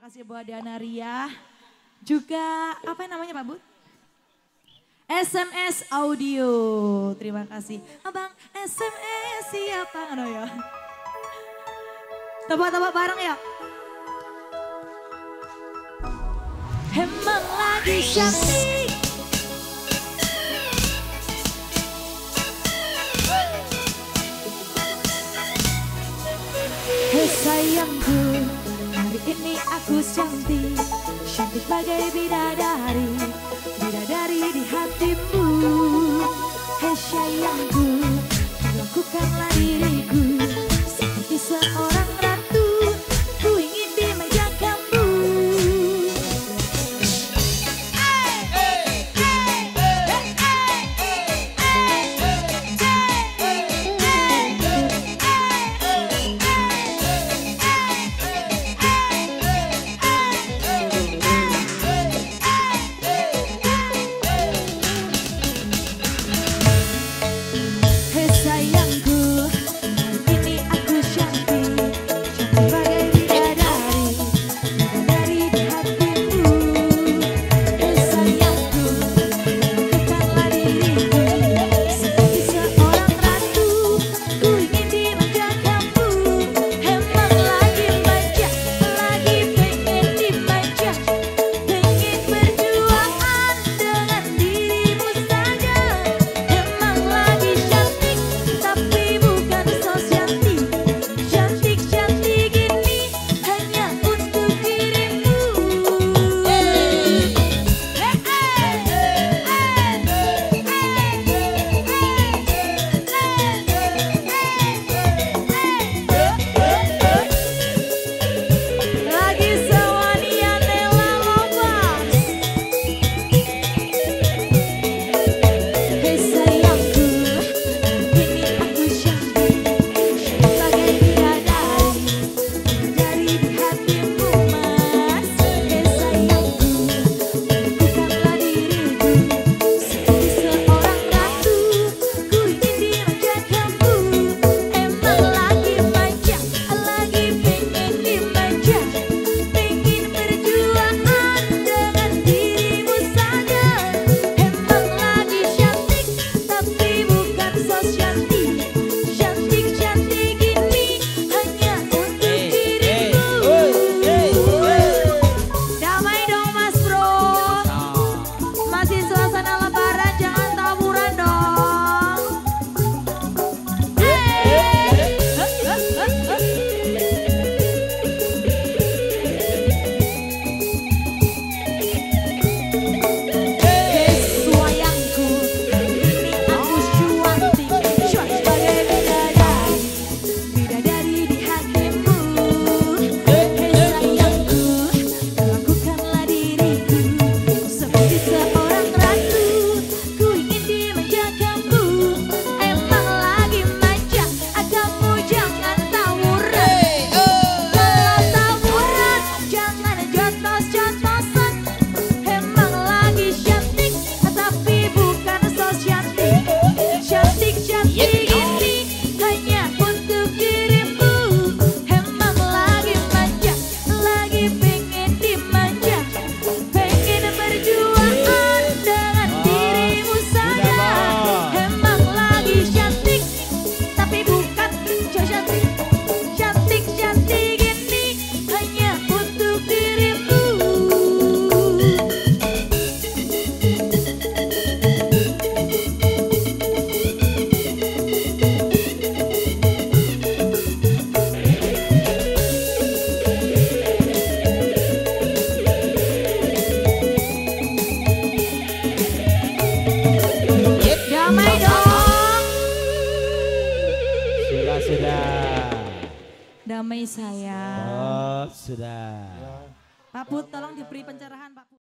Kasih ya Bu Diana Ria. Juga apa namanya Pak Bu? SMS audio. Terima kasih. Abang SMS siapa? Ano ya. Tebak-tebak bareng ya. Emang lagi siapa? aku cantik Cantik bagai bidadari. Sudah, sudah. Damai saya. Oh, sudah. Pak Put, tolong diberi pencerahan,